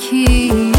Keep.